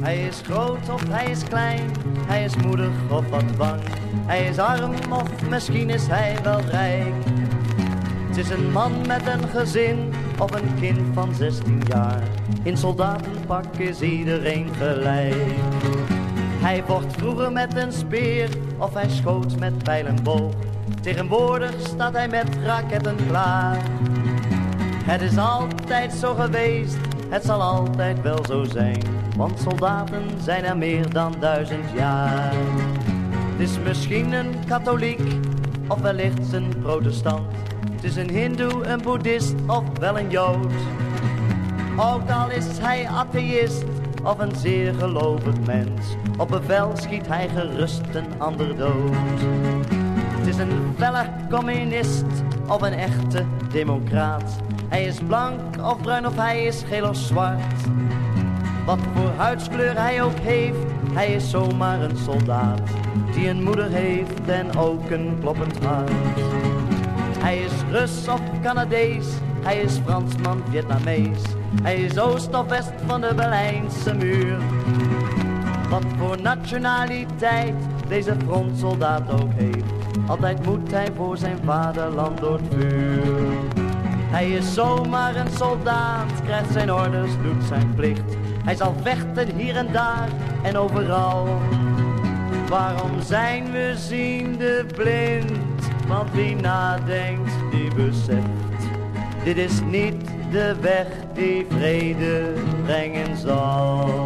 Hij is groot of hij is klein, hij is moedig of wat bang. Hij is arm of misschien is hij wel rijk. Het is een man met een gezin of een kind van 16 jaar. In soldatenpak is iedereen gelijk. Hij vocht vroeger met een speer of hij schoot met pijl en boog. Tegenwoordig staat hij met raketten klaar. Het is altijd zo geweest, het zal altijd wel zo zijn. Want soldaten zijn er meer dan duizend jaar. Het is misschien een katholiek of wellicht een protestant. Het is een hindoe, een boeddhist of wel een jood. Ook al is hij atheïst of een zeer gelovig mens. Op bevel schiet hij gerust een ander dood. Is een felle communist of een echte democraat. Hij is blank of bruin of hij is geel of zwart. Wat voor huidskleur hij ook heeft, hij is zomaar een soldaat. Die een moeder heeft en ook een kloppend hart. Hij is Rus of Canadees, hij is Fransman, Vietnamees. Hij is oost of west van de Berlijnse muur. Wat voor nationaliteit deze frontsoldaat ook heeft. Altijd moet hij voor zijn vaderland door het vuur. Hij is zomaar een soldaat, krijgt zijn orders, doet zijn plicht. Hij zal vechten hier en daar en overal. Waarom zijn we ziende blind? Want wie nadenkt, die beseft. Dit is niet de weg die vrede brengen zal.